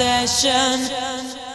session.